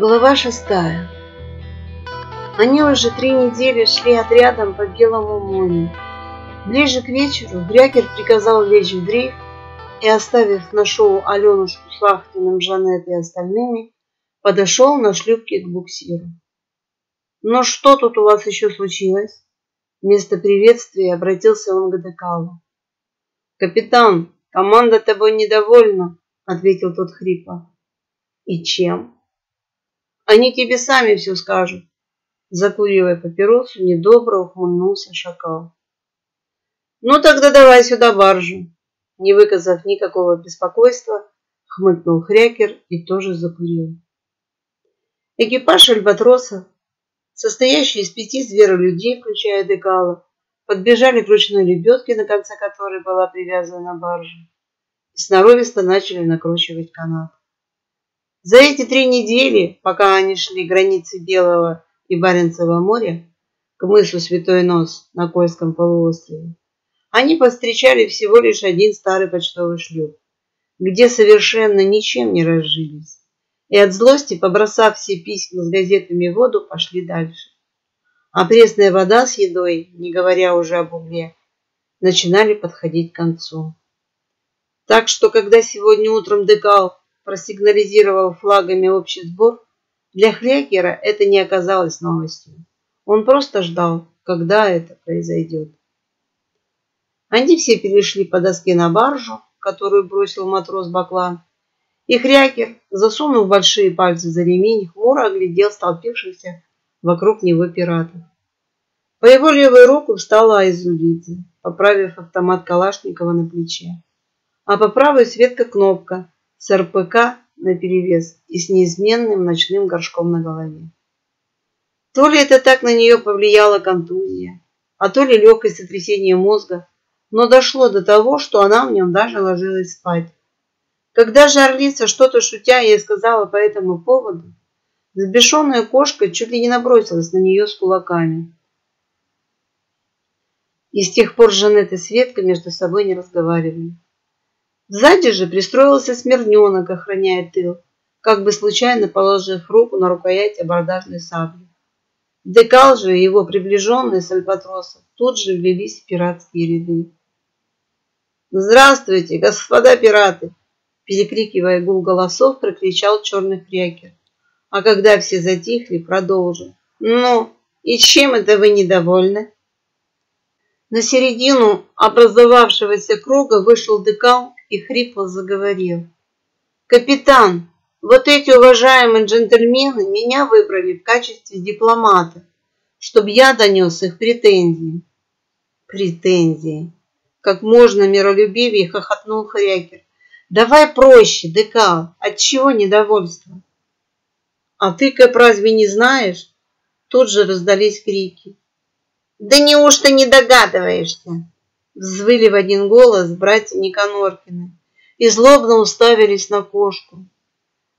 Глава шестая. Они уже три недели шли отрядом по Белому морю. Ближе к вечеру Брякер приказал лечь в дрейф и, оставив на шоу Аленушку с Лахтиным, Жанет и остальными, подошел на шлюпке к буксиру. «Ну что тут у вас еще случилось?» Вместо приветствия обратился он к Декалу. «Капитан, команда тобой недовольна», — ответил тот хрипло. «И чем?» Они тебе сами все скажут. Закуривая папиросу, недобро ухмыльнулся шакал. Ну тогда давай сюда баржу. Не выказав никакого беспокойства, хмыкнул Хрякер и тоже закурил. Экипаж альбатроса, состоящий из пяти зверолюдей, включая Декала, подбежали к ручной лебедке, на конце которой была привязана баржа, и сноровисто начали накручивать канат. За эти три недели, пока они шли границы Белого и Баренцева моря к мысу Святой Нос на Кольском полуострове, они повстречали всего лишь один старый почтовый шлюп, где совершенно ничем не разжились, и от злости, побросав все письма с газетами в воду, пошли дальше. А пресная вода с едой, не говоря уже об угле, начинали подходить к концу. Так что, когда сегодня утром Декал просигнализировал флагами общий сбор, для Хлякера это не оказалось новостью. Он просто ждал, когда это произойдет. Они все перешли по доске на баржу, которую бросил матрос Баклан, и Хрякер, засунув большие пальцы за ремень, хмуро оглядел столпившихся вокруг него пиратов. По его левую руку встала Айзулидзе, поправив автомат Калашникова на плече, а по правой Светка Кнопка, с РПК наперевес и с неизменным ночным горшком на голове. То ли это так на нее повлияла контузия, а то ли легкое сотрясение мозга, но дошло до того, что она в нем даже ложилась спать. Когда же Орлица, что-то шутя, ей сказала по этому поводу, взбешенная кошка чуть ли не набросилась на нее с кулаками. И с тех пор Жанет и Светка между собой не разговаривали. Сзади же пристроился смирненок, охраняя тыл, как бы случайно положив руку на рукоять абордажной сабли. Декал же и его приближенные с альбатросов тут же влились в пиратские ряды. «Здравствуйте, господа пираты!» Перекрикивая гул голосов, прокричал черный крякер. А когда все затихли, продолжил. «Ну, и чем это вы недовольны?» На середину образовавшегося круга вышел декал и хрипло заговорил. «Капитан, вот эти уважаемые джентльмены меня выбрали в качестве дипломата, чтобы я донес их претензии». «Претензии!» Как можно миролюбивее хохотнул Хрякер. «Давай проще, декал, отчего недовольство?» «А ты, Кэп, разве не знаешь?» Тут же раздались крики. «Да неужто не догадываешься?» Взвыли в один голос братья Никаноркины и злобно уставились на кошку,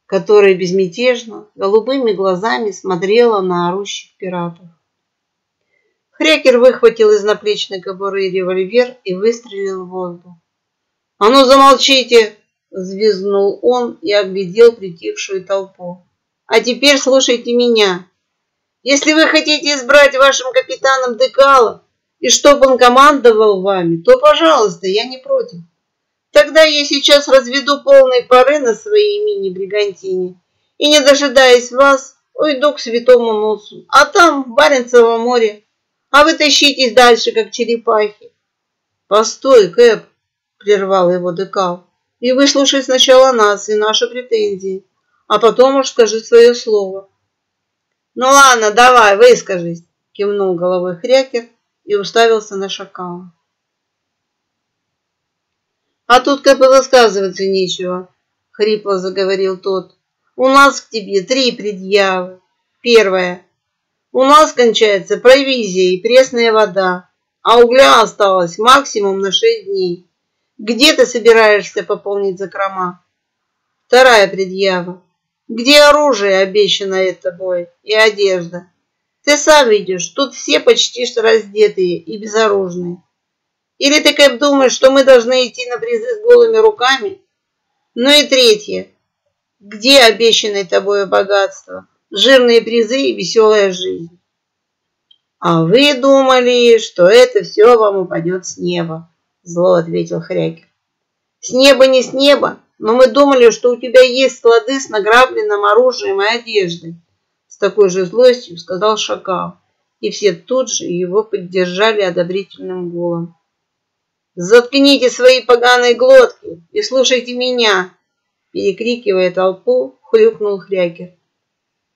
которая безмятежно, голубыми глазами смотрела на орущих пиратов. Хрекер выхватил из наплечной кобуры револьвер и выстрелил в воздух. «А ну замолчите!» – взвизгнул он и оглядел притихшую толпу. «А теперь слушайте меня. Если вы хотите избрать вашим капитаном Декала, и чтобы он командовал вами, то, пожалуйста, я не против. Тогда я сейчас разведу полные пары на своей мини-бригантине и, не дожидаясь вас, уйду к святому носу, а там, в Баренцево море, а вы тащитесь дальше, как черепахи. Постой, Кэп, прервал его Декал, и выслушай сначала нас и наши претензии, а потом уж скажи свое слово. Ну ладно, давай, выскажись, кивнул головой Хрякер, и уставился на шакала. «А тут как бы высказываться нечего», — хрипло заговорил тот. «У нас к тебе три предъявы. Первая. У нас кончается провизия и пресная вода, а угля осталось максимум на шесть дней. Где ты собираешься пополнить закрома? Вторая предъява. Где оружие, обещанное тобой, и одежда? Ты сам видишь, тут все почти что раздетые и безоружные. Или ты как думаешь, что мы должны идти на призы с голыми руками? Ну и третье. Где обещанное тобою богатство, жирные призы и веселая жизнь? А вы думали, что это все вам упадет с неба, зло ответил Хрякер. С неба не с неба, но мы думали, что у тебя есть склады с награбленным оружием и одеждой. Такой же злостью сказал шакал, и все тут же его поддержали одобрительным гулом. «Заткните свои поганые глотки и слушайте меня!» Перекрикивая толпу, хрюкнул Хрякер.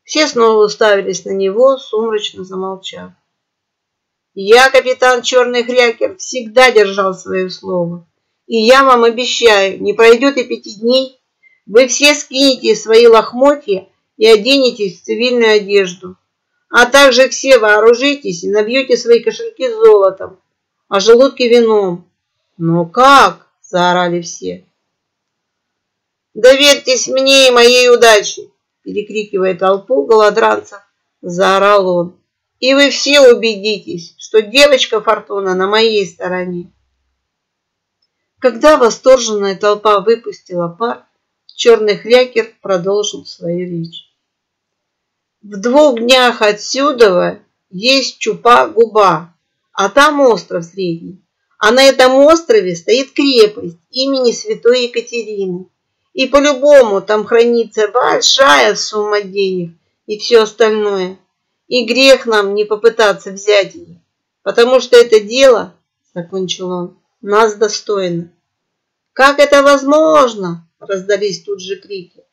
Все снова уставились на него, сумрачно замолчав. «Я, капитан Черный Хрякер, всегда держал свое слово. И я вам обещаю, не пройдет и пяти дней, вы все скинете свои лохмотья и оденетесь в цивильную одежду, а также все вооружитесь и набьете свои кошельки золотом, а желудки вином. Но как? Заорали все. Доверьтесь мне и моей удаче, перекрикивая толпу голодранцев, заорал он. И вы все убедитесь, что девочка Фортуна на моей стороне. Когда восторженная толпа выпустила пар, черный хрякер продолжил свою речь. В двух днях отсюда есть Чупа-Губа, а там остров средний. А на этом острове стоит крепость имени святой Екатерины. И по-любому там хранится большая сумма денег и все остальное. И грех нам не попытаться взять ее, потому что это дело, закончил он, нас достойно. Как это возможно? Раздались тут же крики.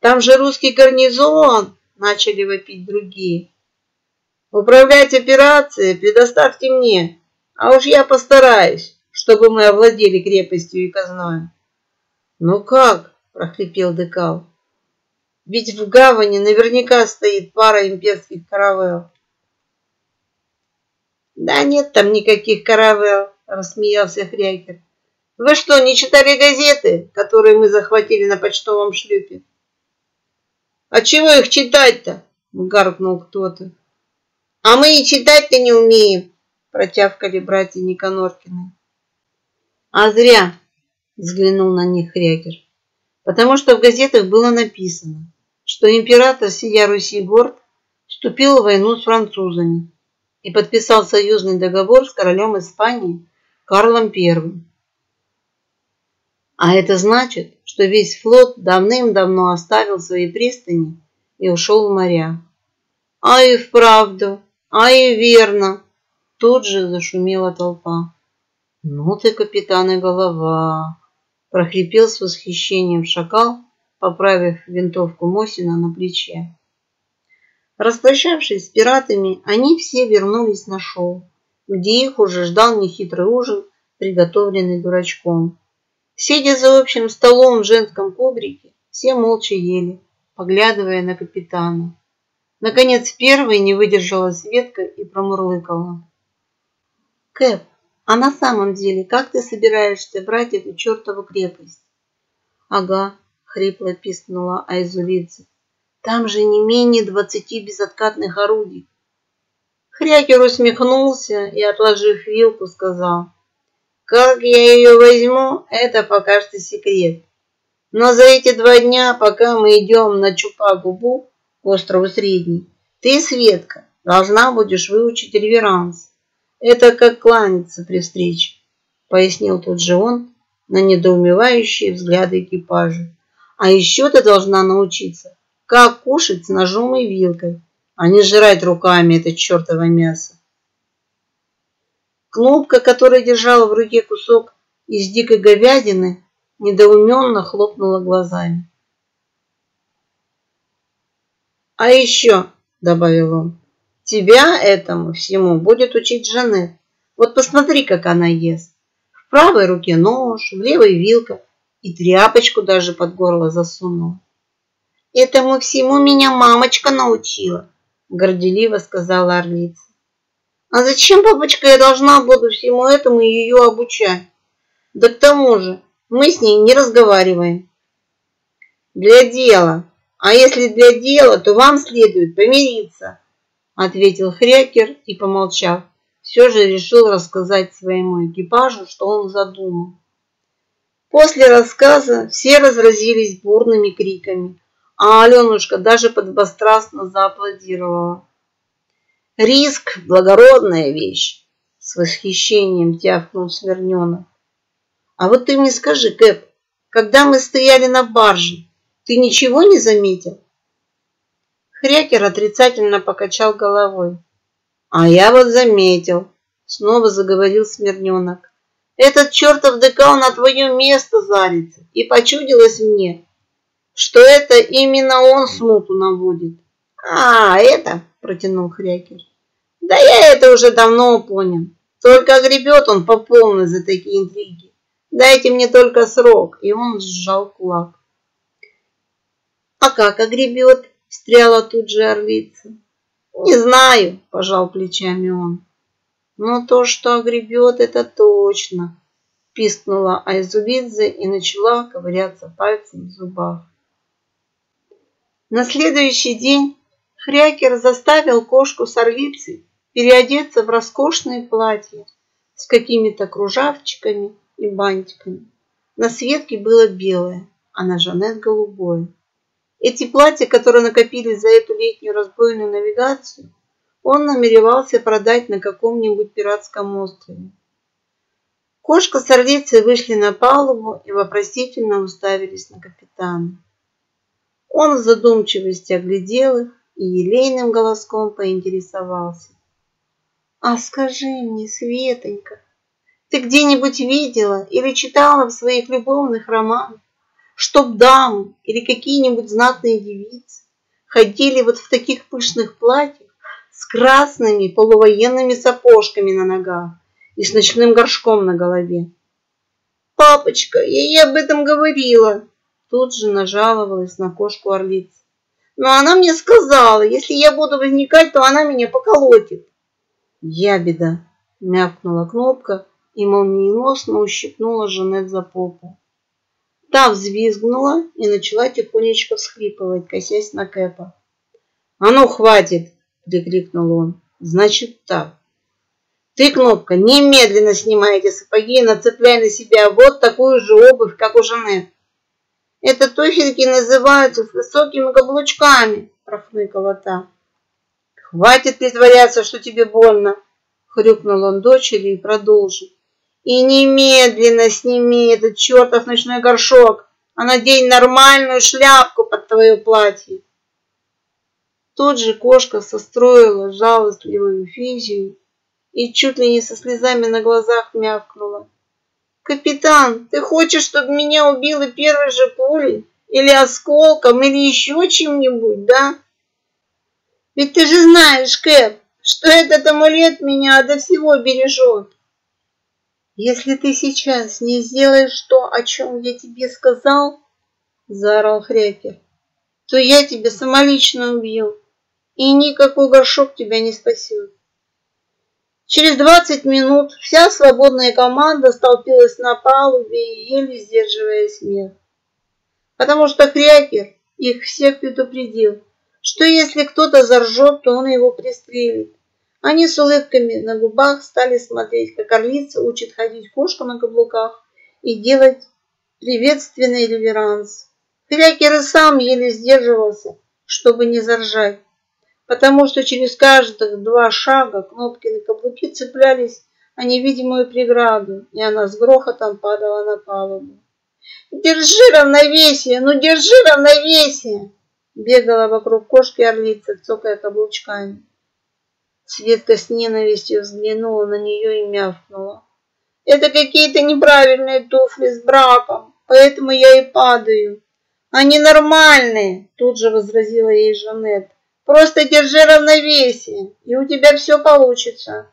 Там же русский гарнизон, начали вопить другие. Управлять операцией предоставьте мне, а уж я постараюсь, чтобы мы овладели крепостью и казной. Ну как? прохрипел Декал. Ведь в гавани наверняка стоит пара имперских каравелл. Да нет там никаких каравелл, рассмеялся Хрякер. Вы что, не читали газеты, которые мы захватили на почтовом шлюпе? А чего их читать-то? Гаркнул кто-то. А мы и читать-то не умеем, протявкали братья Никоноркины. А зря, взглянул на них Хрякер, потому что в газетах было написано, что император сия Руси горд вступил в войну с французами и подписал союзный договор с королем Испании Карлом I. А это значит, что весь флот давным-давно оставил свои пристани и ушел в моря. А и вправду, а и верно, тут же зашумела толпа. Ну ты, капитан и голова, прохрипел с восхищением шакал, поправив винтовку Мосина на плече. Распрощавшись с пиратами, они все вернулись на шоу, где их уже ждал нехитрый ужин, приготовленный дурачком. Сидя за общим столом в женском кубрике, все молча ели, поглядывая на капитана. Наконец первой не выдержала Светка и промурлыкала. «Кэп, а на самом деле как ты собираешься брать эту чертову крепость?» «Ага», — хрипло пискнула Айзулидзе. «Там же не менее двадцати безоткатных орудий». Хрякер усмехнулся и, отложив вилку, сказал — как я ее возьму, это пока что секрет. Но за эти два дня, пока мы идем на Чупа-Губу, к острову Средний, ты, Светка, должна будешь выучить реверанс. Это как кланяться при встрече, пояснил тут же он на недоумевающие взгляды экипажа. А еще ты должна научиться, как кушать с ножом и вилкой, а не жрать руками это чертово мясо. Кнопка, которая держала в руке кусок из дикой говядины, недоуменно хлопнула глазами. «А еще», — добавил он, — «тебя этому всему будет учить Жанет. Вот посмотри, как она ест. В правой руке нож, в левой вилка и тряпочку даже под горло засунула. «Этому всему меня мамочка научила», — горделиво сказала орлица. А зачем, папочка, я должна буду всему этому ее обучать? Да к тому же, мы с ней не разговариваем. Для дела. А если для дела, то вам следует помириться, ответил Хрякер и, помолчав, все же решил рассказать своему экипажу, что он задумал. После рассказа все разразились бурными криками, а Аленушка даже подбострастно зааплодировала. Риск – благородная вещь, с восхищением тяхнул Смирненов. А вот ты мне скажи, Кэп, когда мы стояли на барже, ты ничего не заметил? Хрякер отрицательно покачал головой. А я вот заметил, снова заговорил Смирненок. Этот чертов декал на твое место зарится, и почудилось мне, что это именно он смуту наводит. А, это, протянул Хрякер. Да я это уже давно понял. Только гребет он по полной за такие интриги. Дайте мне только срок. И он сжал кулак. А как огребет? Встряла тут же орлица. Не знаю, пожал плечами он. Но то, что огребет, это точно. Пискнула Айзубидзе и начала ковыряться пальцем в зубах. На следующий день Хрякер заставил кошку с орлицей переодеться в роскошные платья с какими-то кружавчиками и бантиками. На Светке было белое, а на Жанет голубое. Эти платья, которые накопились за эту летнюю разбойную навигацию, он намеревался продать на каком-нибудь пиратском острове. Кошка с орлицей вышли на палубу и вопросительно уставились на капитана. Он в задумчивости оглядел их и елейным голоском поинтересовался. А скажи мне, Светонька, ты где-нибудь видела или читала в своих любовных романах, чтоб дамы или какие-нибудь знатные девицы ходили вот в таких пышных платьях с красными полувоенными сапожками на ногах и с ночным горшком на голове? Папочка, я ей об этом говорила. Тут же нажаловалась на кошку орлица. Но она мне сказала, если я буду возникать, то она меня поколотит. Ябеда, мякнула кнопка и молниеносно ущипнула Жанет за попу. Та взвизгнула и начала тихонечко всхлипывать, косясь на Кэпа. «А ну, хватит!» – прикрикнул он. «Значит так. Ты, Кнопка, немедленно снимай эти сапоги и нацепляй на себя вот такую же обувь, как у Жанет. Это туфельки называются с высокими каблучками, прохныкала та. Хватит притворяться, что тебе больно, хрюкнул он дочери и продолжил. И немедленно сними этот чертов ночной горшок, а надень нормальную шляпку под твое платье. Тут же кошка состроила жалостливую физию и чуть ли не со слезами на глазах мявкнула. «Капитан, ты хочешь, чтобы меня убило первой же пулей? Или осколком, или еще чем-нибудь, да?» Ведь ты же знаешь, Кэп, что этот амулет меня ото всего бережет. Если ты сейчас не сделаешь то, о чем я тебе сказал, заорал Хрякер, то я тебя самолично убью, и никакой горшок тебя не спасет. Через двадцать минут вся свободная команда столпилась на палубе, еле сдерживая смех. Потому что Хрякер их всех предупредил, что если кто-то заржет, то он его пристрелит. Они с улыбками на губах стали смотреть, как орлица учит ходить кошку на каблуках и делать приветственный реверанс. Крякер и сам еле сдерживался, чтобы не заржать, потому что через каждых два шага кнопки на каблуки цеплялись о невидимую преграду, и она с грохотом падала на палубу. «Держи равновесие! Ну, держи равновесие!» Бегала вокруг кошки орлица, цокая каблучками. Светка с ненавистью взглянула на нее и мявкнула. Это какие-то неправильные туфли с браком, поэтому я и падаю. Они нормальные, тут же возразила ей Жанет. Просто держи равновесие, и у тебя все получится.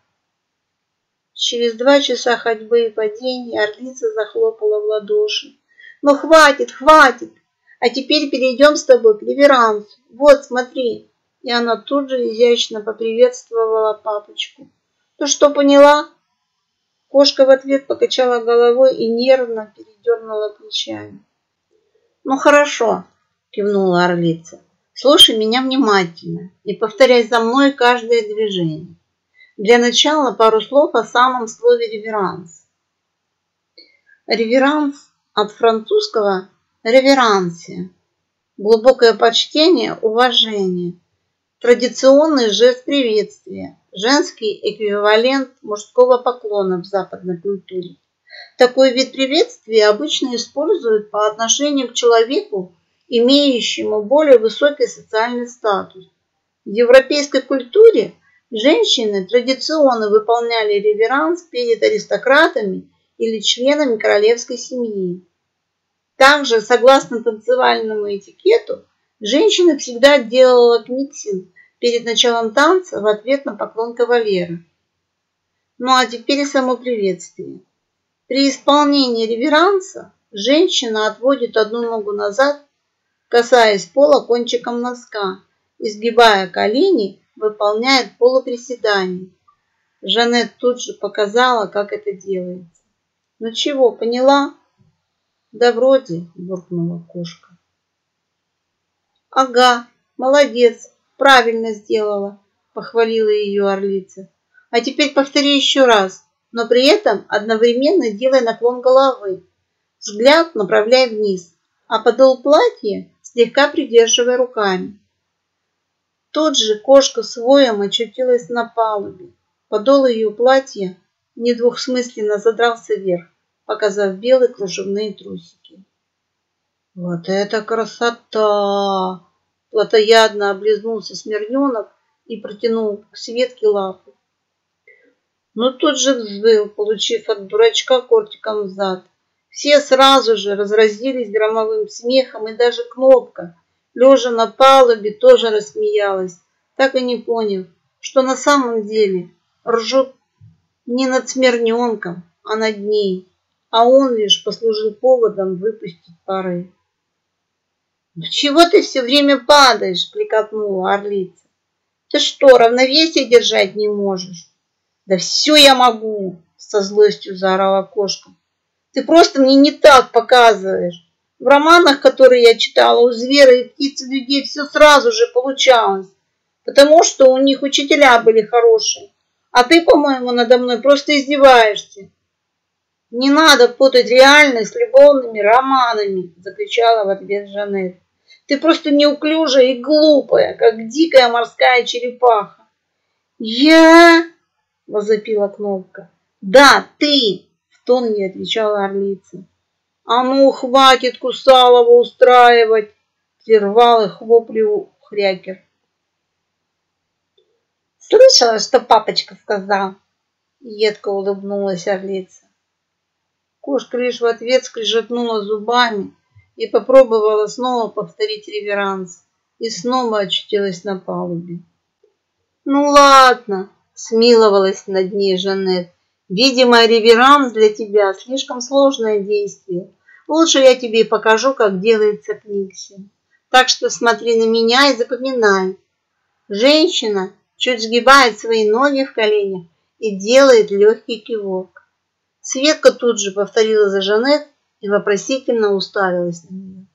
Через два часа ходьбы и падений орлица захлопала в ладоши. Ну хватит, хватит, а теперь перейдем с тобой к реверансу. Вот, смотри. И она тут же изящно поприветствовала папочку. Ты что, поняла? Кошка в ответ покачала головой и нервно передернула плечами. Ну хорошо, кивнула орлица. Слушай меня внимательно и повторяй за мной каждое движение. Для начала пару слов о самом слове реверанс. Реверанс от французского реверансе. Глубокое почтение, уважение. Традиционный жест приветствия, женский эквивалент мужского поклона в западной культуре. Такой вид приветствия обычно используют по отношению к человеку, имеющему более высокий социальный статус. В европейской культуре женщины традиционно выполняли реверанс перед аристократами или членами королевской семьи. Также, согласно танцевальному этикету, женщина всегда делала книксинг перед началом танца в ответ на поклон кавалера. Ну а теперь само приветствие. При исполнении реверанса женщина отводит одну ногу назад, касаясь пола кончиком носка, изгибая колени, выполняет полуприседание. Жанет тут же показала, как это делается. Ну чего, поняла? Да вроде, буркнула кошка. Ага, молодец, правильно сделала, похвалила ее орлица. А теперь повтори еще раз, но при этом одновременно делай наклон головы. Взгляд направляй вниз, а подол платья слегка придерживая руками. Тут же кошка с воем очутилась на палубе. Подол ее платья недвусмысленно задрался вверх, показав белые кружевные трусики. Вот это красота! Платоядно облизнулся Смирненок и протянул к Светке лапу. Но тут же взвыл, получив от дурачка кортиком в зад. Все сразу же разразились громовым смехом, и даже Кнопка, лежа на палубе, тоже рассмеялась, так и не поняв, что на самом деле ржут не над Смирненком, а над ней, а он лишь послужил поводом выпустить пары. «Ну чего ты все время падаешь?» – прикопнула орлица. «Ты что, равновесие держать не можешь?» «Да все я могу!» – со злостью заорала кошка. «Ты просто мне не так показываешь. В романах, которые я читала, у зверя и птиц людей все сразу же получалось, потому что у них учителя были хорошие. А ты, по-моему, надо мной просто издеваешься. Не надо путать реальность с любовными романами, закричала в ответ Жанет. Ты просто неуклюжая и глупая, как дикая морская черепаха. Я... возопила Кнопка. Да, ты, тон не отвечала орлица. А ну, хватит Кусалова устраивать, прервал их воплю Хрякер. Слышала, что папочка сказал? Едко улыбнулась орлица. Кошка лишь в ответ скрежетнула зубами и попробовала снова повторить реверанс, и снова очутилась на палубе. «Ну ладно», — смиловалась над ней Жанет, «видимо, реверанс для тебя слишком сложное действие. Лучше я тебе покажу, как делается книгси. Так что смотри на меня и запоминай. Женщина чуть сгибает свои ноги в коленях и делает легкий кивок. Светка тут же повторила за Жанет и вопросительно уставилась на нее.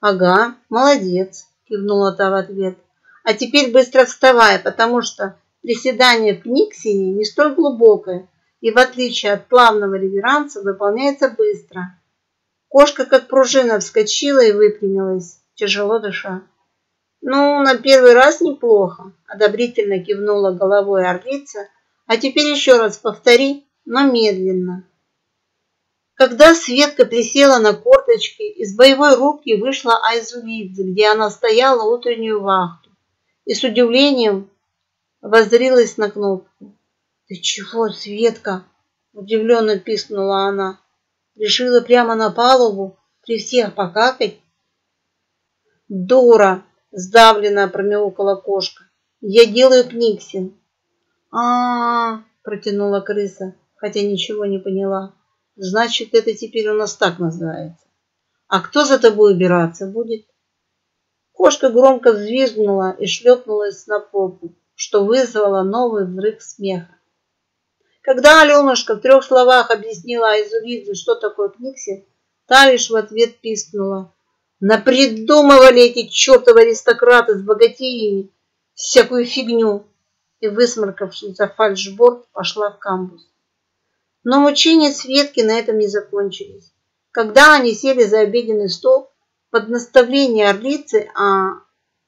«Ага, молодец», – кивнула та в ответ. «А теперь быстро вставай, потому что приседание в Книксине не столь глубокое и, в отличие от плавного реверанса, выполняется быстро. Кошка, как пружина, вскочила и выпрямилась, тяжело дыша. «Ну, на первый раз неплохо», – одобрительно кивнула головой орлица. «А теперь еще раз повтори, но медленно». Когда Светка присела на корточки, из боевой рубки вышла Айзулидзе, где она стояла утреннюю вахту, и с удивлением воззрилась на кнопку. «Ты чего, Светка?» – удивленно пискнула она. «Решила прямо на палубу при всех покакать?» «Дура!» – сдавленно промяукала кошка. «Я делаю книксин». «А-а-а!» – протянула крыса, хотя ничего не поняла. Значит, это теперь у нас так называется. А кто за тобой убираться будет? Кошка громко взвизгнула и шлепнулась на попу, что вызвало новый взрыв смеха. Когда Аленушка в трех словах объяснила Айзулидзе, что такое кникси, та лишь в ответ пискнула. Напридумывали эти чертовы аристократы с богатеями всякую фигню. И, высморкавшись за фальшборд, пошла в камбус. Но мучения Светки на этом не закончились. Когда они сели за обеденный стол, под наставление орлицы о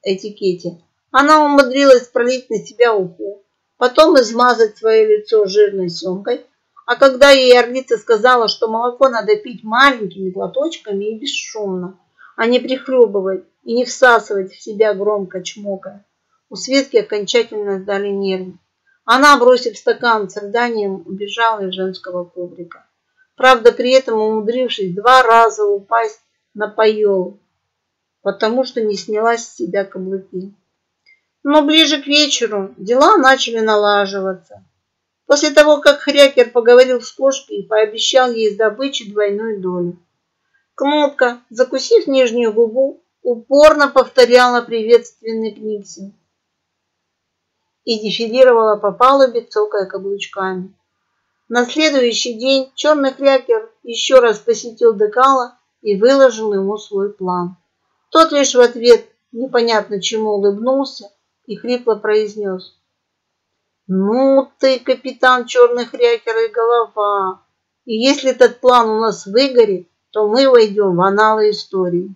этикете, она умудрилась пролить на себя уху, потом измазать свое лицо жирной семкой, а когда ей орлица сказала, что молоко надо пить маленькими глоточками и бесшумно, а не прихлебывать и не всасывать в себя громко чмокая, у Светки окончательно сдали нервы. Она, бросив стакан с рыданием, убежала из женского коврика. Правда, при этом умудрившись два раза упасть на поел, потому что не сняла с себя каблуки. Но ближе к вечеру дела начали налаживаться. После того, как Хрякер поговорил с кошкой и пообещал ей с добычи двойную долю. Кнопка, закусив нижнюю губу, упорно повторяла приветственный книгсин и дефилировала по палубе, цокая каблучками. На следующий день черный крякер еще раз посетил Декала и выложил ему свой план. Тот лишь в ответ непонятно чему улыбнулся и хрипло произнес. «Ну ты, капитан черный крякер и голова, и если этот план у нас выгорит, то мы войдем в аналы истории».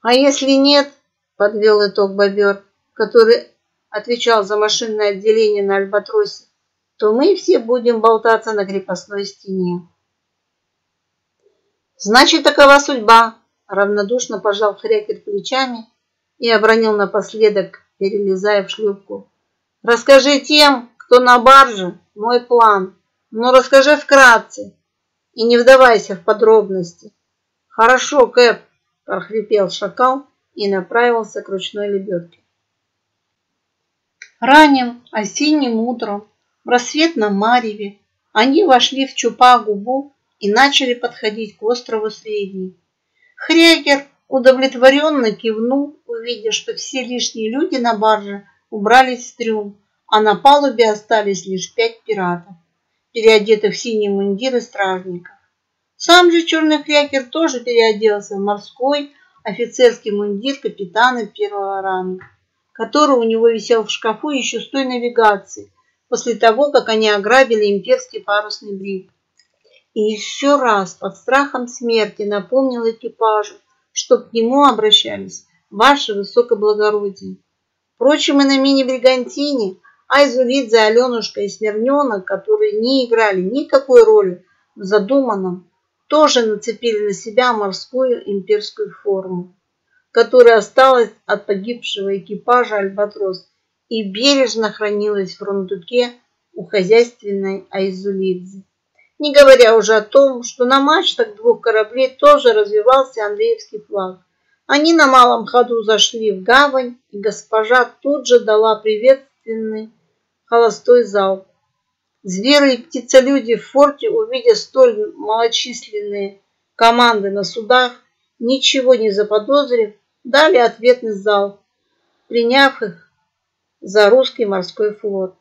«А если нет?» – подвел итог бобер, который отвечал за машинное отделение на Альбатросе, то мы все будем болтаться на крепостной стене. Значит, такова судьба, равнодушно пожал Хрякер плечами и обронил напоследок, перелезая в шлюпку. Расскажи тем, кто на барже, мой план, но расскажи вкратце и не вдавайся в подробности. Хорошо, Кэп, прохрипел шакал и направился к ручной лебедке. Ранним осенним утром в рассветном мареве они вошли в Чупа-губу и начали подходить к острову Средний. Хрягер удовлетворенно кивнул, увидя, что все лишние люди на барже убрались в трюм, а на палубе остались лишь пять пиратов, переодетых в синие мундиры стражников. Сам же черный хрякер тоже переоделся в морской офицерский мундир капитана первого ранга который у него висел в шкафу еще с той навигации, после того, как они ограбили имперский парусный брик. И еще раз под страхом смерти напомнил экипажу, что к нему обращались ваше высокоблагородие. Впрочем, и на мини-бригантине Айзулидзе, Аленушка и Смирненок, которые не играли никакой роли в задуманном, тоже нацепили на себя морскую имперскую форму которая осталась от погибшего экипажа «Альбатрос» и бережно хранилась в рундуке у хозяйственной Айзулидзе. Не говоря уже о том, что на мачтах двух кораблей тоже развивался Андреевский флаг. Они на малом ходу зашли в гавань, и госпожа тут же дала приветственный холостой залп. Зверы и птицелюди в форте, увидя столь малочисленные команды на судах, ничего не заподозрив, дали ответный зал, приняв их за русский морской флот.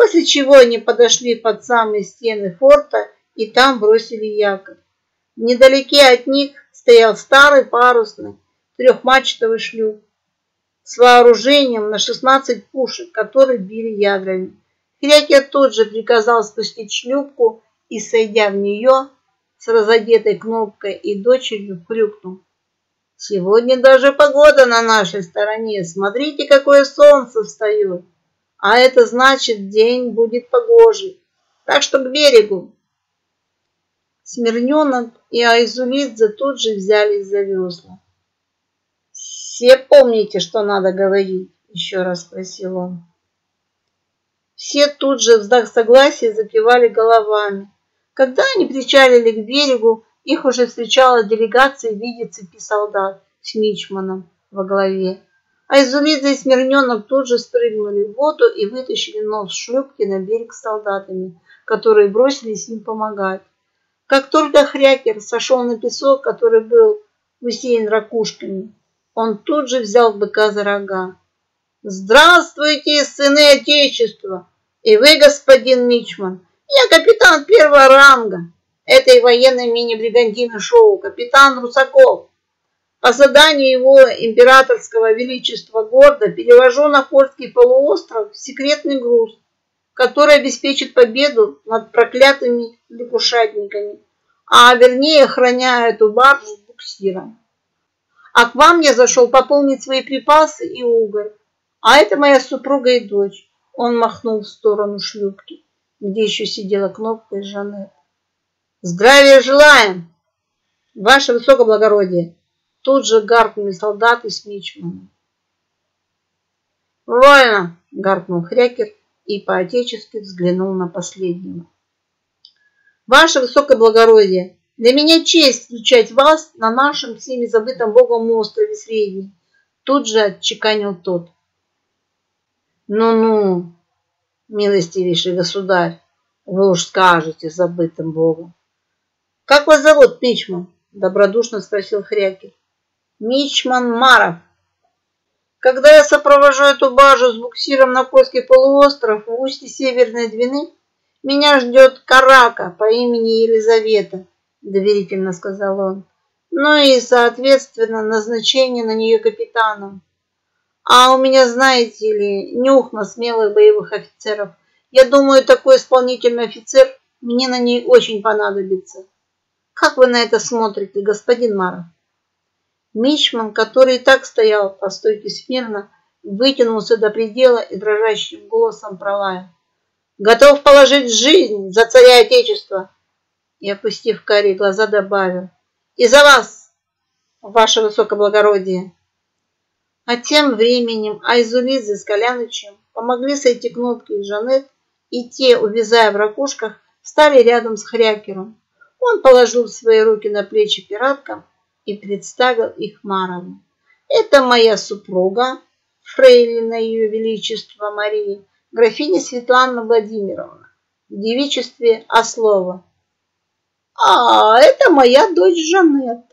После чего они подошли под самые стены форта и там бросили якорь. Недалеке от них стоял старый парусный трехмачтовый шлюп с вооружением на 16 пушек, которые били ядрами. Хрякер тут же приказал спустить шлюпку и, сойдя в нее с разодетой кнопкой и дочерью, хрюкнул. Сегодня даже погода на нашей стороне. Смотрите, какое солнце встает. А это значит, день будет погожий. Так что к берегу. Смирненок и Айзулидзе тут же взялись за весла. «Все помните, что надо говорить?» – еще раз спросил он. Все тут же в знак согласия закивали головами. Когда они причалили к берегу, их уже встречала делегация в виде цепи солдат с Мичманом во главе. А Изулиза и Смирненок тут же спрыгнули в воду и вытащили нос шлюпки на берег с солдатами, которые бросились им помогать. Как только Хрякер сошел на песок, который был усеян ракушками, он тут же взял быка за рога. «Здравствуйте, сыны Отечества! И вы, господин Мичман! Я капитан первого ранга!» этой военной мини-бригантины шоу капитан Русаков. По заданию его императорского величества города перевожу на Польский полуостров секретный груз, который обеспечит победу над проклятыми лягушатниками. а вернее охраняю эту баржу буксиром. А к вам я зашел пополнить свои припасы и уголь. А это моя супруга и дочь. Он махнул в сторону шлюпки, где еще сидела кнопка из Жанет. Здравия желаем, ваше высокоблагородие. Тут же гаркнули солдаты с мичманом. «Вольно!» – гаркнул Хрякер и по-отечески взглянул на последнего. «Ваше высокоблагородие, для меня честь встречать вас на нашем всеми забытом Богом острове Средний!» Тут же отчеканил тот. «Ну-ну, милостивейший государь, вы уж скажете забытым Богом!» «Как вас зовут, Мичман?» – добродушно спросил Хрякер. «Мичман Маров!» Когда я сопровожу эту бажу с буксиром на Кольский полуостров в устье Северной Двины, меня ждет карака по имени Елизавета, доверительно сказал он. Ну и, соответственно, назначение на нее капитаном. А у меня, знаете ли, нюх на смелых боевых офицеров. Я думаю, такой исполнительный офицер мне на ней очень понадобится. Как вы на это смотрите, господин Маров? Мичман, который и так стоял по стойке смирно, вытянулся до предела и дрожащим голосом пролаял. «Готов положить жизнь за царя Отечества!» И, опустив карие глаза, добавил. «И за вас, ваше высокоблагородие!» А тем временем Айзулизы с Колянычем помогли сойти кнопки и Жанет, и те, увязая в ракушках, стали рядом с Хрякером. Он положил свои руки на плечи пираткам и представил их Марову. Это моя супруга, фрейлина ее величества Марии, графиня Светлана Владимировна, в девичестве Ослова. А это моя дочь Жанет.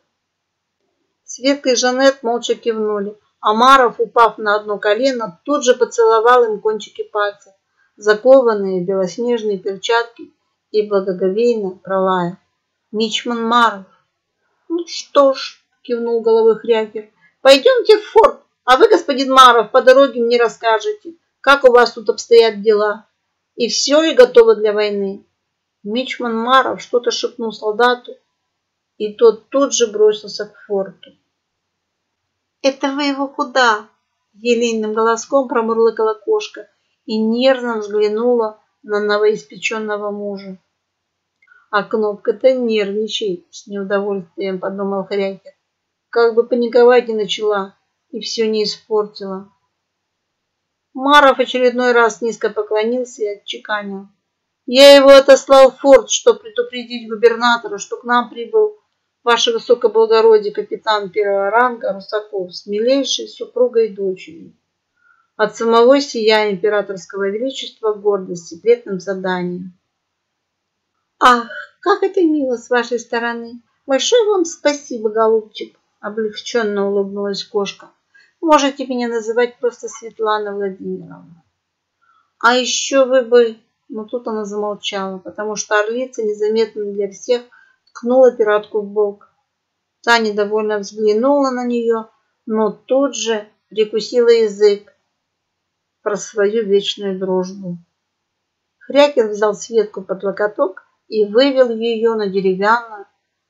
Светка и Жанет молча кивнули, а Маров, упав на одно колено, тут же поцеловал им кончики пальцев, закованные в белоснежные перчатки и благоговейно пролая. Мичман Маров, что ж, кивнул головой Хрякер, пойдемте в форт, а вы, господин Маров, по дороге мне расскажете, как у вас тут обстоят дела. И все ли готово для войны? Мичман Маров что-то шепнул солдату, и тот тут же бросился к форту. «Это вы его куда?» Елейным голоском промурлыкала кошка и нервно взглянула на новоиспеченного мужа. А кнопка-то нервничает, с неудовольствием подумал Хрякер. Как бы паниковать не начала и все не испортила. Маров очередной раз низко поклонился и отчеканил. Я его отослал в форт, чтобы предупредить губернатора, что к нам прибыл ваше высокоблагородие капитан первого ранга Русаков с милейшей супругой и дочерью. От самого сия императорского величества гордость секретным заданием. Ах, как это мило с вашей стороны. Большое вам спасибо, голубчик, облегченно улыбнулась кошка. Можете меня называть просто Светлана Владимировна. А еще вы бы... Но тут она замолчала, потому что орлица незаметно для всех ткнула пиратку в бок. Та недовольно взглянула на нее, но тут же прикусила язык про свою вечную дружбу. Хрякер взял Светку под локоток и вывел ее на деревянную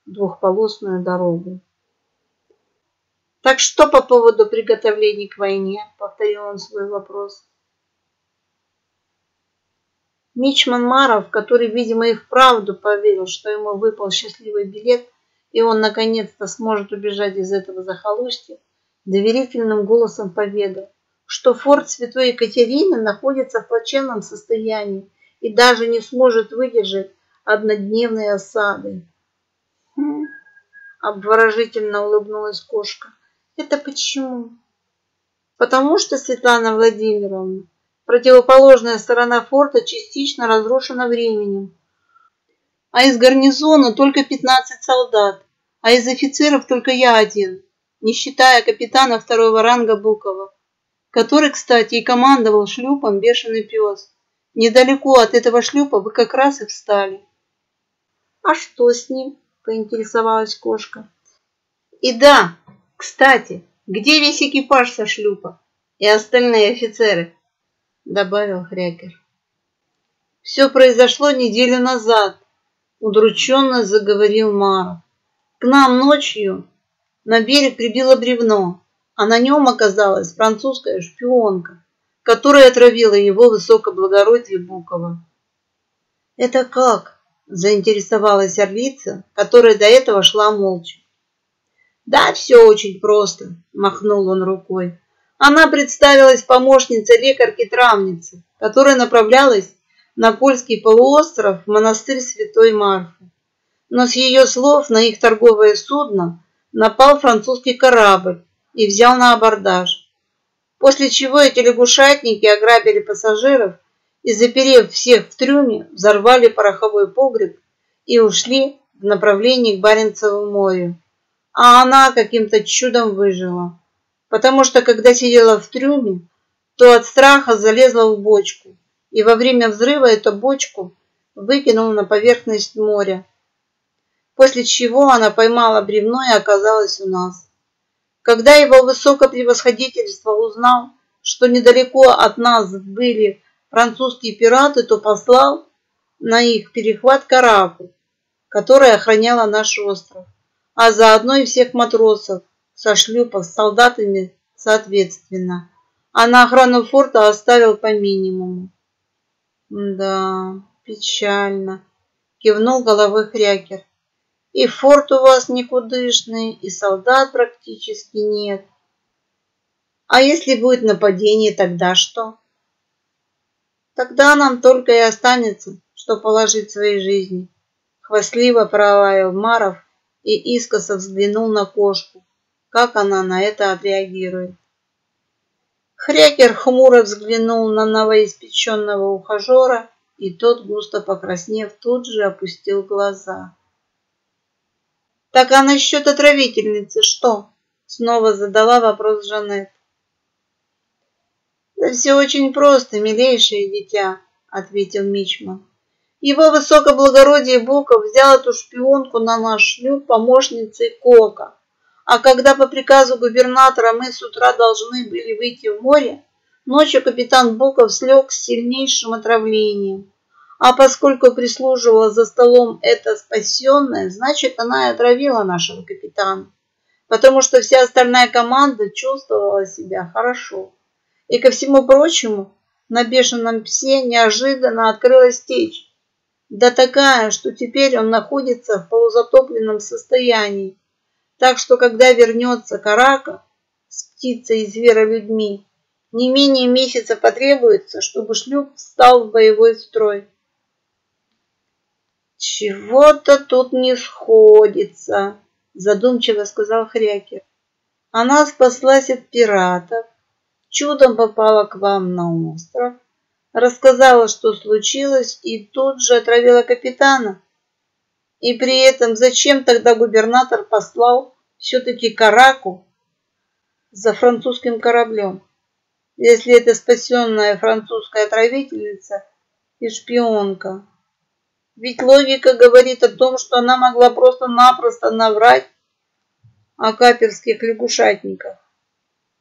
двухполосную дорогу. «Так что по поводу приготовлений к войне?» – повторил он свой вопрос. Мичман Маров, который, видимо, и вправду поверил, что ему выпал счастливый билет, и он наконец-то сможет убежать из этого захолустья, доверительным голосом поведал, что форт Святой Екатерины находится в плачевном состоянии и даже не сможет выдержать однодневной осады. Хм, обворожительно улыбнулась кошка. Это почему? Потому что, Светлана Владимировна, противоположная сторона форта частично разрушена временем. А из гарнизона только 15 солдат, а из офицеров только я один, не считая капитана второго ранга Букова, который, кстати, и командовал шлюпом «Бешеный пес». Недалеко от этого шлюпа вы как раз и встали. «А что с ним?» – поинтересовалась кошка. «И да, кстати, где весь экипаж со шлюпа и остальные офицеры?» – добавил Хрякер. «Все произошло неделю назад. Удрученно заговорил Маров. К нам ночью на берег прибило бревно, а на нем оказалась французская шпионка, которая отравила его высокоблагородие Букова. «Это как?» – заинтересовалась орлица, которая до этого шла молча. «Да, все очень просто», – махнул он рукой. Она представилась помощницей лекарки-травницы, которая направлялась на польский полуостров в монастырь Святой Марфы. Но с ее слов на их торговое судно напал французский корабль и взял на абордаж. После чего эти лягушатники ограбили пассажиров и, заперев всех в трюме, взорвали пороховой погреб и ушли в направлении к Баренцеву морю. А она каким-то чудом выжила, потому что, когда сидела в трюме, то от страха залезла в бочку и во время взрыва эту бочку выкинул на поверхность моря, после чего она поймала бревно и оказалась у нас. Когда его высокопревосходительство узнал, что недалеко от нас были французские пираты, то послал на их перехват корабль, которая охраняла наш остров, а заодно и всех матросов со шлюпов с солдатами соответственно, а на охрану форта оставил по минимуму. Да, печально, кивнул головой Хрякер. И форт у вас никудышный, и солдат практически нет. А если будет нападение, тогда что? Тогда нам только и останется, что положить свои жизни. Хвастливо пролаял Маров и искоса взглянул на кошку, как она на это отреагирует. Хрякер хмуро взглянул на новоиспеченного ухажера, и тот, густо покраснев, тут же опустил глаза. «Так а насчет отравительницы что?» Снова задала вопрос Жанет. «Да все очень просто, милейшее дитя», — ответил Мичман. «Его высокоблагородие Боков взял эту шпионку на наш шлюп помощницей Кока. А когда по приказу губернатора мы с утра должны были выйти в море, ночью капитан Боков слег с сильнейшим отравлением. А поскольку прислуживала за столом эта спасенная, значит, она и отравила нашего капитана, потому что вся остальная команда чувствовала себя хорошо. И ко всему прочему, на бешеном псе неожиданно открылась течь. Да такая, что теперь он находится в полузатопленном состоянии так что, когда вернется Карака с птицей и зверолюдьми, не менее месяца потребуется, чтобы шлюп встал в боевой строй. «Чего-то тут не сходится», – задумчиво сказал Хрякер. «Она спаслась от пиратов, чудом попала к вам на остров, рассказала, что случилось, и тут же отравила капитана. И при этом зачем тогда губернатор послал все-таки Караку за французским кораблем, если это спасенная французская отравительница и шпионка? Ведь логика говорит о том, что она могла просто-напросто наврать о каперских лягушатниках.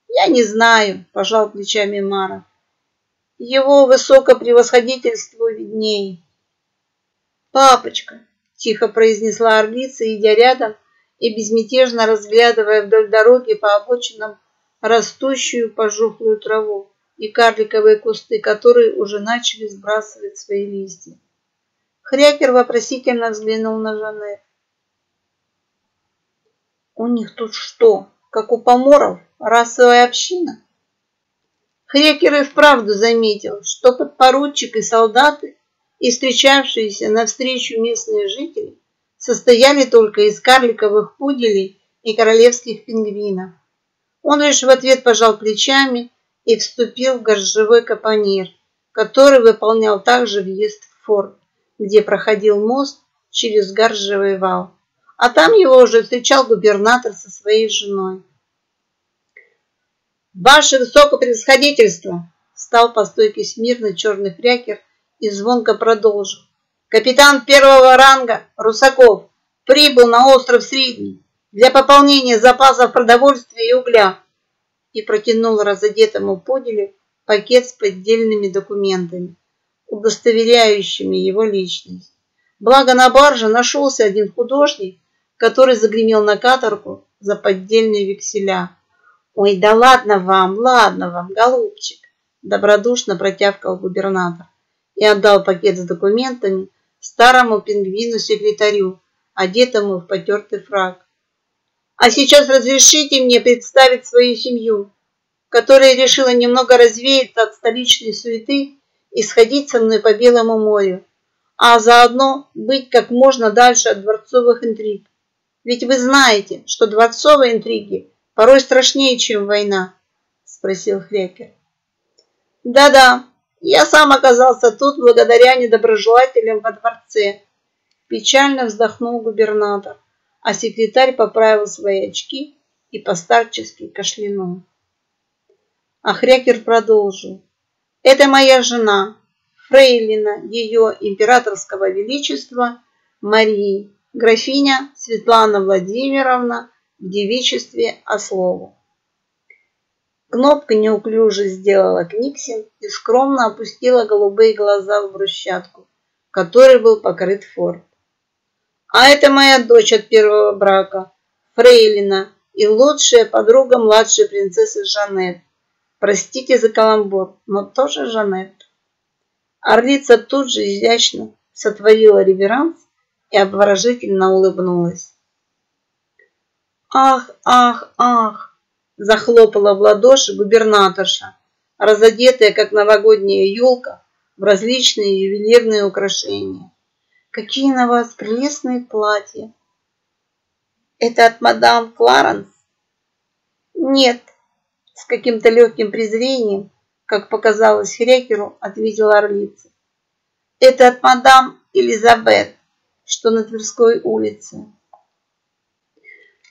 Я не знаю, пожал плечами Мара. Его высокопревосходительству виднее. Папочка, тихо произнесла орлица, идя рядом и безмятежно разглядывая вдоль дороги по обочинам растущую пожухлую траву и карликовые кусты, которые уже начали сбрасывать свои листья. Хрякер вопросительно взглянул на Жанет. «У них тут что, как у поморов, расовая община?» Хрякер и вправду заметил, что подпоручик и солдаты и встречавшиеся навстречу местные жители состояли только из карликовых пуделей и королевских пингвинов. Он лишь в ответ пожал плечами и вступил в горжевой капонир, который выполнял также въезд в форт, где проходил мост через горжевый вал. А там его уже встречал губернатор со своей женой. «Ваше высокопревосходительство!» Стал по стойке смирно черный фрякер и звонко продолжил. Капитан первого ранга Русаков прибыл на остров Средний для пополнения запасов продовольствия и угля и протянул разодетому поделе пакет с поддельными документами, удостоверяющими его личность. Благо на барже нашелся один художник, который загремел на каторгу за поддельные векселя. «Ой, да ладно вам, ладно вам, голубчик!» Добродушно протявкал губернатор и отдал пакет с документами старому пингвину-секретарю, одетому в потертый фраг. «А сейчас разрешите мне представить свою семью, которая решила немного развеяться от столичной суеты и сходить со мной по Белому морю, а заодно быть как можно дальше от дворцовых интриг. Ведь вы знаете, что дворцовые интриги порой страшнее, чем война, спросил Хрекер. Да-да, я сам оказался тут благодаря недоброжелателям во дворце. Печально вздохнул губернатор, а секретарь поправил свои очки и постарчески кашлянул. А Хрекер продолжил. Это моя жена, фрейлина ее императорского величества Марии, графиня Светлана Владимировна в девичестве Ослову. Кнопка неуклюже сделала книксин и скромно опустила голубые глаза в брусчатку, которой был покрыт форт. А это моя дочь от первого брака, Фрейлина и лучшая подруга младшей принцессы Жанет. Простите за каламбур, но тоже Жанет. Орлица тут же изящно сотворила реверанс и обворожительно улыбнулась. «Ах, ах, ах!» – захлопала в ладоши губернаторша, разодетая, как новогодняя елка, в различные ювелирные украшения. «Какие на вас прелестные платья!» «Это от мадам Кларенс?» «Нет», – с каким-то легким презрением как показалось Хрекеру, ответила орлица. Это от мадам Элизабет, что на Тверской улице.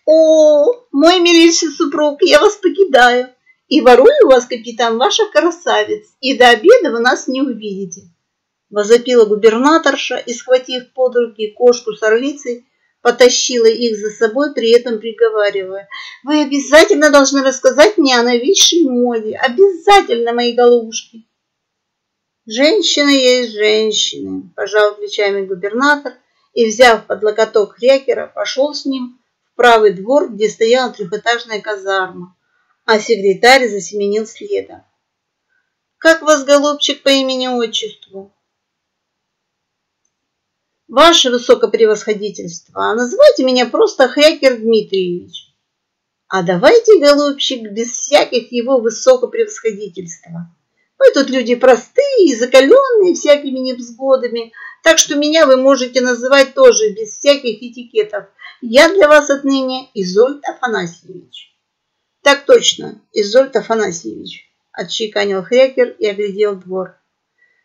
О, мой милейший супруг, я вас покидаю. И ворую у вас, капитан, ваша красавец, и до обеда вы нас не увидите. Возопила губернаторша и, схватив под руки кошку с орлицей, потащила их за собой, при этом приговаривая. «Вы обязательно должны рассказать мне о новейшей моде. Обязательно, мои голубушки!» «Женщины есть женщины», – пожал плечами губернатор и, взяв под локоток Рекера, пошел с ним в правый двор, где стояла трехэтажная казарма, а секретарь засеменил следом. «Как вас, голубчик, по имени-отчеству?» Ваше высокопревосходительство, а называйте меня просто Хрякер Дмитриевич. А давайте, голубчик, без всяких его высокопревосходительства. Мы тут люди простые и закаленные всякими невзгодами, так что меня вы можете называть тоже без всяких этикетов. Я для вас отныне Изольд Афанасьевич. Так точно, Изольд Афанасьевич, отчеканил Хрякер и оглядел двор.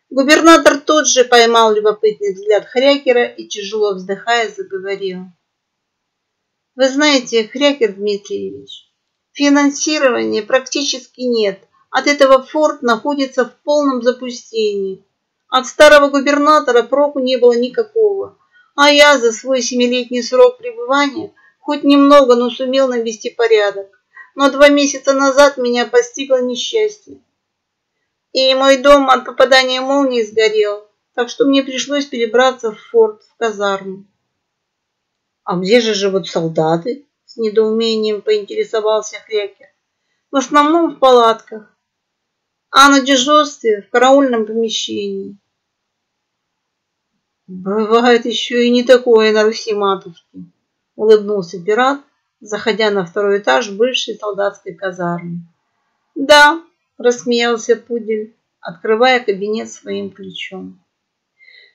Губернатор тут же поймал любопытный взгляд Хрякера и, тяжело вздыхая, заговорил. Вы знаете, Хрякер Дмитриевич, финансирования практически нет. От этого форт находится в полном запустении. От старого губернатора проку не было никакого. А я за свой семилетний срок пребывания хоть немного, но сумел навести порядок. Но два месяца назад меня постигло несчастье и мой дом от попадания молнии сгорел, так что мне пришлось перебраться в форт, в казарму. А где же живут солдаты? С недоумением поинтересовался Хрекер. В основном в палатках, а на дежурстве в караульном помещении. Бывает еще и не такое на Руси матушки, улыбнулся пират, заходя на второй этаж бывшей солдатской казармы. Да, рассмеялся пудель, открывая кабинет своим ключом.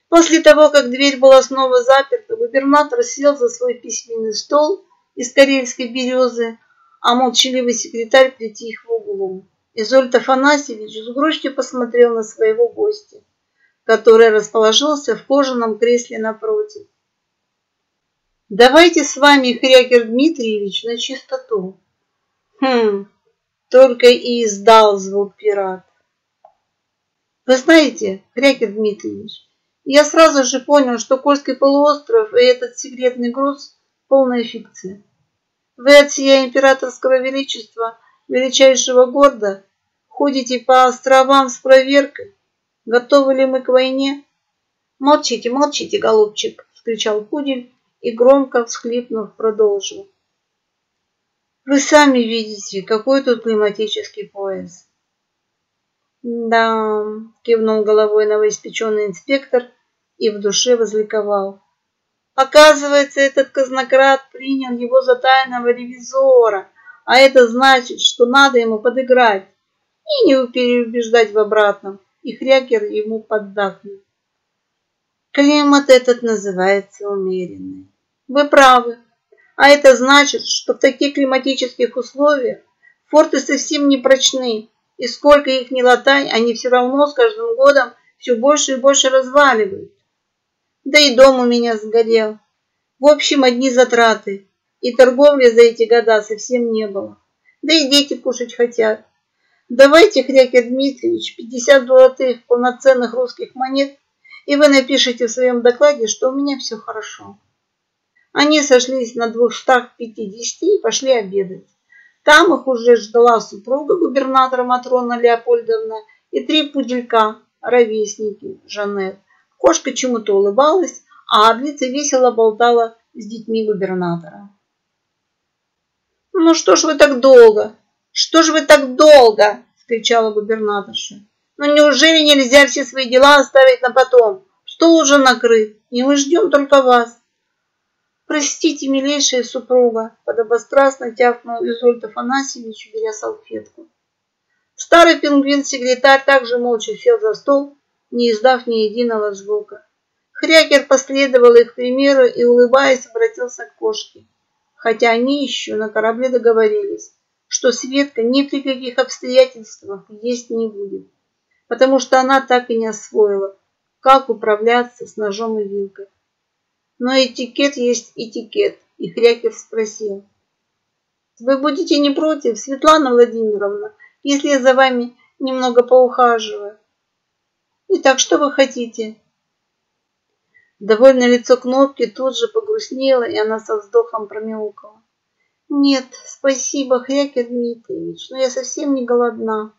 После того, как дверь была снова заперта, губернатор сел за свой письменный стол из карельской березы, а молчаливый секретарь притих в углу. Изольд Афанасьевич с грустью посмотрел на своего гостя, который расположился в кожаном кресле напротив. «Давайте с вами, Хрякер Дмитриевич, на чистоту». «Хм, только и издал звук пират. Вы знаете, Крякер Дмитриевич, я сразу же понял, что Кольский полуостров и этот секретный груз – полная фикция. Вы от сия императорского величества, величайшего города, ходите по островам с проверкой, готовы ли мы к войне? Молчите, молчите, голубчик, вскричал пудель и громко всхлипнув продолжил. Вы сами видите, какой тут климатический пояс. Да, кивнул головой новоиспеченный инспектор и в душе возликовал. Оказывается, этот казнократ принял его за тайного ревизора, а это значит, что надо ему подыграть и не переубеждать в обратном. И Хрякер ему поддакнул. Климат этот называется умеренный. Вы правы. А это значит, что в таких климатических условиях форты совсем не прочны, и сколько их не латай, они все равно с каждым годом все больше и больше разваливают. Да и дом у меня сгорел. В общем, одни затраты. И торговли за эти года совсем не было. Да и дети кушать хотят. Давайте, Хрякер Дмитриевич, 50 золотых полноценных русских монет, и вы напишите в своем докладе, что у меня все хорошо. Они сошлись на 250 и пошли обедать. Там их уже ждала супруга губернатора Матрона Леопольдовна и три пуделька, ровесники Жанет. Кошка чему-то улыбалась, а Адлица весело болтала с детьми губернатора. «Ну что ж вы так долго? Что ж вы так долго?» – скричала губернаторша. «Ну неужели нельзя все свои дела оставить на потом? Стол уже накрыт, и мы ждем только вас». «Простите, милейшая супруга», – подобострастно тявкнул Изольд Афанасьевич, беря салфетку. Старый пингвин-секретарь также молча сел за стол не издав ни единого звука. Хрякер последовал их примеру и, улыбаясь, обратился к кошке. Хотя они еще на корабле договорились, что Светка ни при каких обстоятельствах есть не будет, потому что она так и не освоила, как управляться с ножом и вилкой. Но этикет есть этикет, и Хрякер спросил. Вы будете не против, Светлана Владимировна, если я за вами немного поухаживаю? Итак, что вы хотите? Довольное лицо кнопки тут же погрустнело, и она со вздохом промяукала. Нет, спасибо, Хрякер Дмитриевич, но я совсем не голодна.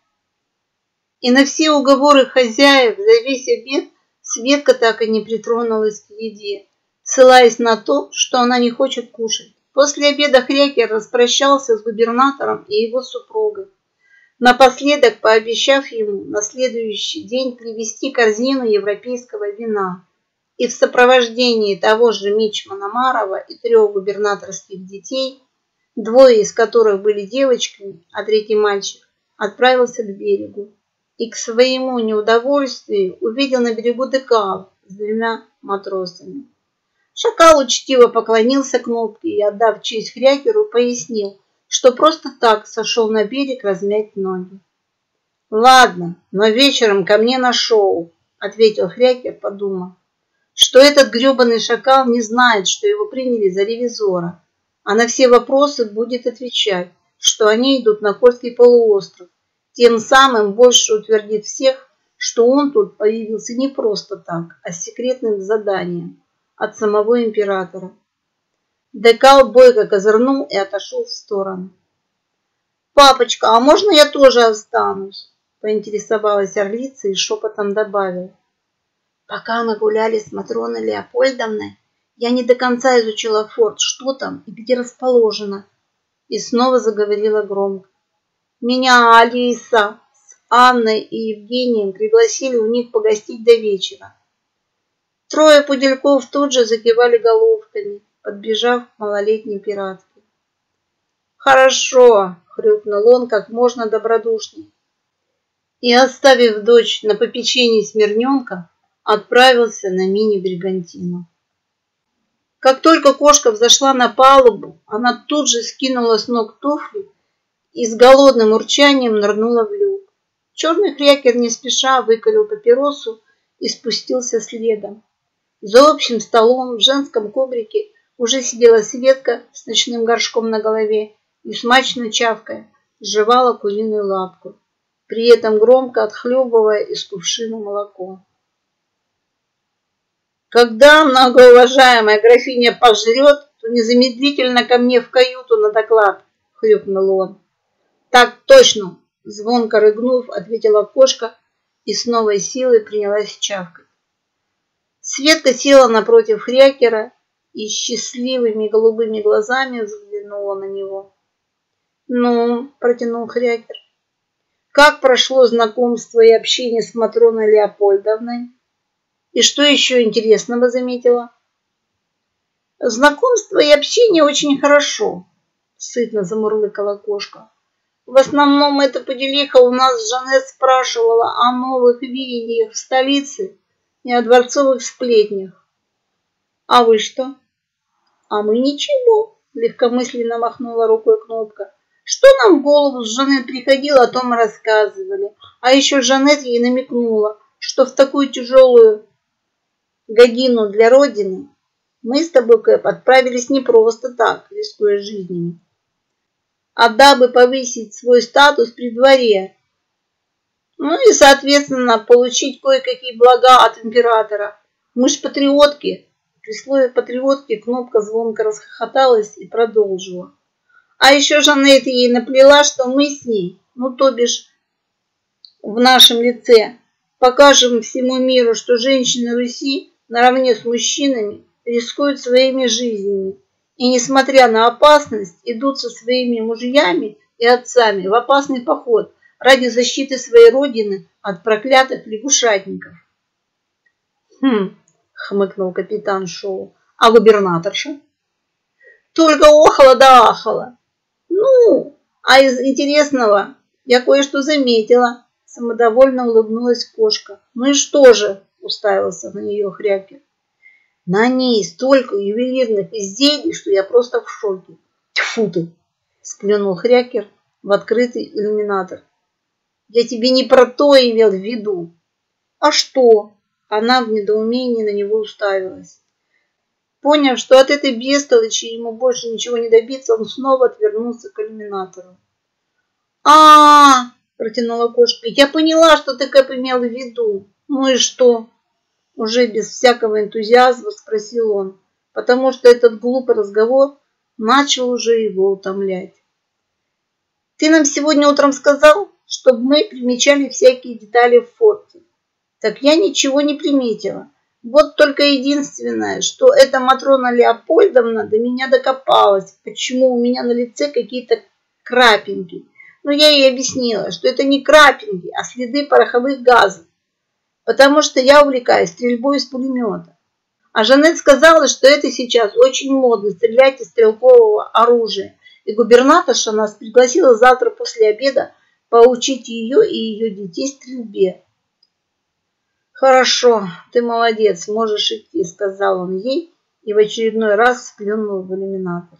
И на все уговоры хозяев за весь обед Светка так и не притронулась к еде, ссылаясь на то, что она не хочет кушать. После обеда Хрякер распрощался с губернатором и его супругой напоследок пообещав ему на следующий день привезти корзину европейского вина и в сопровождении того же Мичмана Марова и трех губернаторских детей, двое из которых были девочками, а третий мальчик, отправился к берегу и к своему неудовольствию увидел на берегу Декал с двумя матросами. Шакал учтиво поклонился кнопке и, отдав честь Хрякеру, пояснил – что просто так сошел на берег размять ноги. «Ладно, но вечером ко мне на шоу», — ответил Хрякер, подумав, что этот гребаный шакал не знает, что его приняли за ревизора, а на все вопросы будет отвечать, что они идут на Кольский полуостров, тем самым больше утвердит всех, что он тут появился не просто так, а с секретным заданием от самого императора. Декал бойко козырнул и отошел в сторону. «Папочка, а можно я тоже останусь?» Поинтересовалась орлица и шепотом добавила. «Пока мы гуляли с Матроной Леопольдовной, я не до конца изучила форт, что там и где расположено». И снова заговорила громко. «Меня Алиса с Анной и Евгением пригласили у них погостить до вечера. Трое пудельков тут же закивали головками подбежав к малолетней пиратке. «Хорошо!» — хрюкнул он как можно добродушней. И, оставив дочь на попечении смирненка, отправился на мини-бригантину. Как только кошка взошла на палубу, она тут же скинула с ног туфли и с голодным урчанием нырнула в люк. Черный хрякер не спеша выколил папиросу и спустился следом. За общим столом в женском коврике уже сидела Светка с ночным горшком на голове и смачно чавкая сживала куриную лапку, при этом громко отхлебывая из кувшина молоко. Когда многоуважаемая графиня пожрет, то незамедлительно ко мне в каюту на доклад, хрюкнул он. Так точно, звонко рыгнув, ответила кошка и с новой силой принялась чавкать. Светка села напротив Хрякера и счастливыми голубыми глазами взглянула на него. «Ну», — протянул Хрякер, — «как прошло знакомство и общение с Матроной Леопольдовной? И что еще интересного заметила?» «Знакомство и общение очень хорошо», — сытно замурлыкала кошка. В основном эта поделиха у нас Жанет спрашивала о новых видениях в столице и о дворцовых сплетнях. А вы что? А мы ничего, легкомысленно махнула рукой кнопка. Что нам в голову с Жанет приходило, о том рассказывали. А еще Жанет ей намекнула, что в такую тяжелую годину для Родины мы с тобой, Кэп, отправились не просто так, рискуя жизнями а дабы повысить свой статус при дворе. Ну и, соответственно, получить кое-какие блага от императора. Мы ж патриотки. При слове патриотки кнопка звонко расхохоталась и продолжила. А еще Жанет ей наплела, что мы с ней, ну то бишь в нашем лице, покажем всему миру, что женщины Руси наравне с мужчинами рискуют своими жизнями и, несмотря на опасность, идут со своими мужьями и отцами в опасный поход ради защиты своей родины от проклятых лягушатников. «Хм», — хмыкнул капитан Шоу, — «а губернаторша?» «Только охала да ахала». «Ну, а из интересного я кое-что заметила», — самодовольно улыбнулась кошка. «Ну и что же?» — уставился на нее Хрякер. На ней столько ювелирных изделий, что я просто в шоке. Тьфу ты! Сплюнул Хрякер в открытый иллюминатор. Я тебе не про то имел в виду. А что? Она в недоумении на него уставилась. Поняв, что от этой бестолочи ему больше ничего не добиться, он снова отвернулся к иллюминатору. а, -а, -а протянула кошка. «Я поняла, что ты Кэп имел в виду. Ну и что?» Уже без всякого энтузиазма спросил он, потому что этот глупый разговор начал уже его утомлять. Ты нам сегодня утром сказал, чтобы мы примечали всякие детали в форте. Так я ничего не приметила. Вот только единственное, что эта Матрона Леопольдовна до меня докопалась, почему у меня на лице какие-то крапинки. Но я ей объяснила, что это не крапинки, а следы пороховых газов потому что я увлекаюсь стрельбой из пулемета. А Жанет сказала, что это сейчас очень модно стрелять из стрелкового оружия. И губернаторша нас пригласила завтра после обеда поучить ее и ее детей стрельбе. «Хорошо, ты молодец, можешь идти», — сказал он ей и в очередной раз сплюнул в иллюминатор.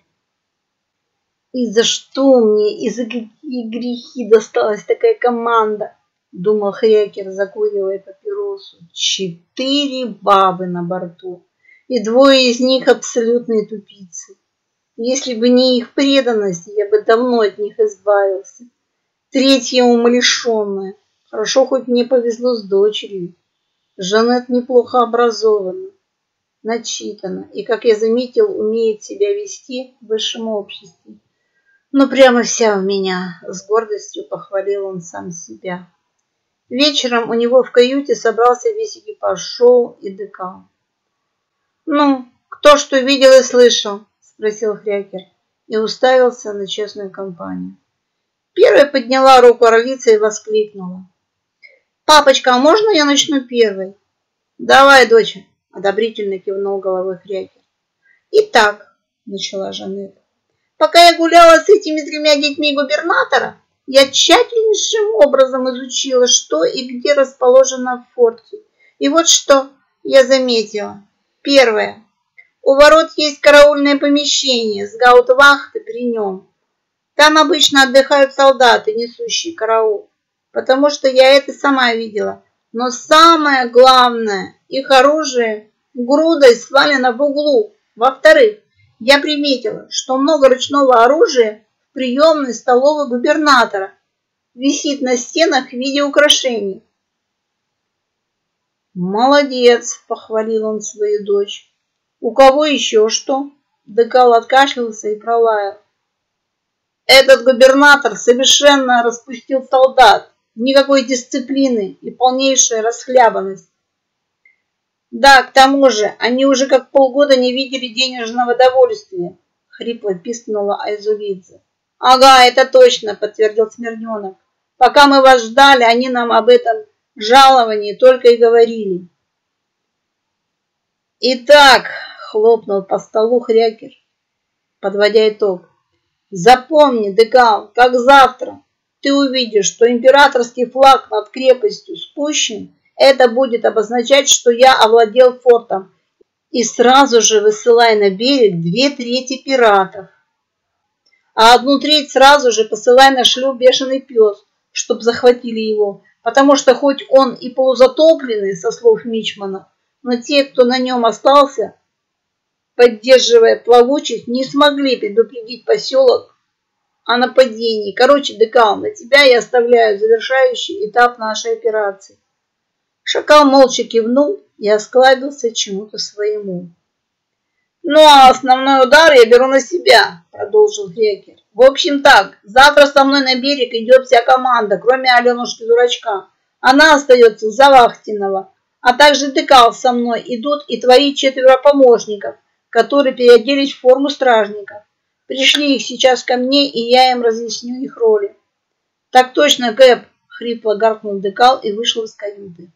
«И за что мне, и за какие грехи досталась такая команда?» Думал Хрякер, закуривая папиросу. Четыре бабы на борту, и двое из них абсолютные тупицы. Если бы не их преданность, я бы давно от них избавился. Третья умалишенная. Хорошо, хоть мне повезло с дочерью. Жанет неплохо образована, начитана и, как я заметил, умеет себя вести в высшем обществе. Но прямо вся в меня, с гордостью похвалил он сам себя. Вечером у него в каюте собрался весь экипаж шоу и ДК. «Ну, кто что видел и слышал?» – спросил Хрякер и уставился на честную компанию. Первая подняла руку орлица и воскликнула. «Папочка, а можно я начну первой?» «Давай, доча!» – одобрительно кивнул головой Хрякер. «Итак», – начала Жанет, – «пока я гуляла с этими тремя детьми губернатора, я тщательнейшим образом изучила, что и где расположено в форте. И вот что я заметила. Первое. У ворот есть караульное помещение с гаут-вахтой при нем. Там обычно отдыхают солдаты, несущие караул, потому что я это сама видела. Но самое главное, их оружие грудой свалено в углу. Во-вторых, я приметила, что много ручного оружия приемной столовой губернатора. Висит на стенах в виде украшений. «Молодец!» – похвалил он свою дочь. «У кого еще что?» Декал откашлялся и пролаял. «Этот губернатор совершенно распустил солдат. Никакой дисциплины и полнейшая расхлябанность. Да, к тому же, они уже как полгода не видели денежного довольствия, хрипло пискнула Айзулидзе. Ага, это точно, подтвердил Смирненок. Пока мы вас ждали, они нам об этом жаловании только и говорили. Итак, хлопнул по столу Хрякер, подводя итог. Запомни, Декал, как завтра ты увидишь, что императорский флаг над крепостью спущен, это будет обозначать, что я овладел фортом. И сразу же высылай на берег две трети пиратов. А одну треть сразу же посылай на шлюп бешеный пес, чтоб захватили его. Потому что хоть он и полузатопленный, со слов Мичмана, но те, кто на нем остался, поддерживая плавучих, не смогли предупредить поселок о нападении. Короче, Декал, на тебя я оставляю завершающий этап нашей операции. Шакал молча кивнул и осклабился чему-то своему. «Ну, а основной удар я беру на себя», – продолжил Хрекер. «В общем так, завтра со мной на берег идет вся команда, кроме Аленушки-дурачка. Она остается за Вахтинова, а также Декал со мной идут и твои четверо помощников, которые переоделись в форму стражников. Пришли их сейчас ко мне, и я им разъясню их роли». «Так точно, Кэп!» – хрипло гаркнул Декал и вышел из каюты.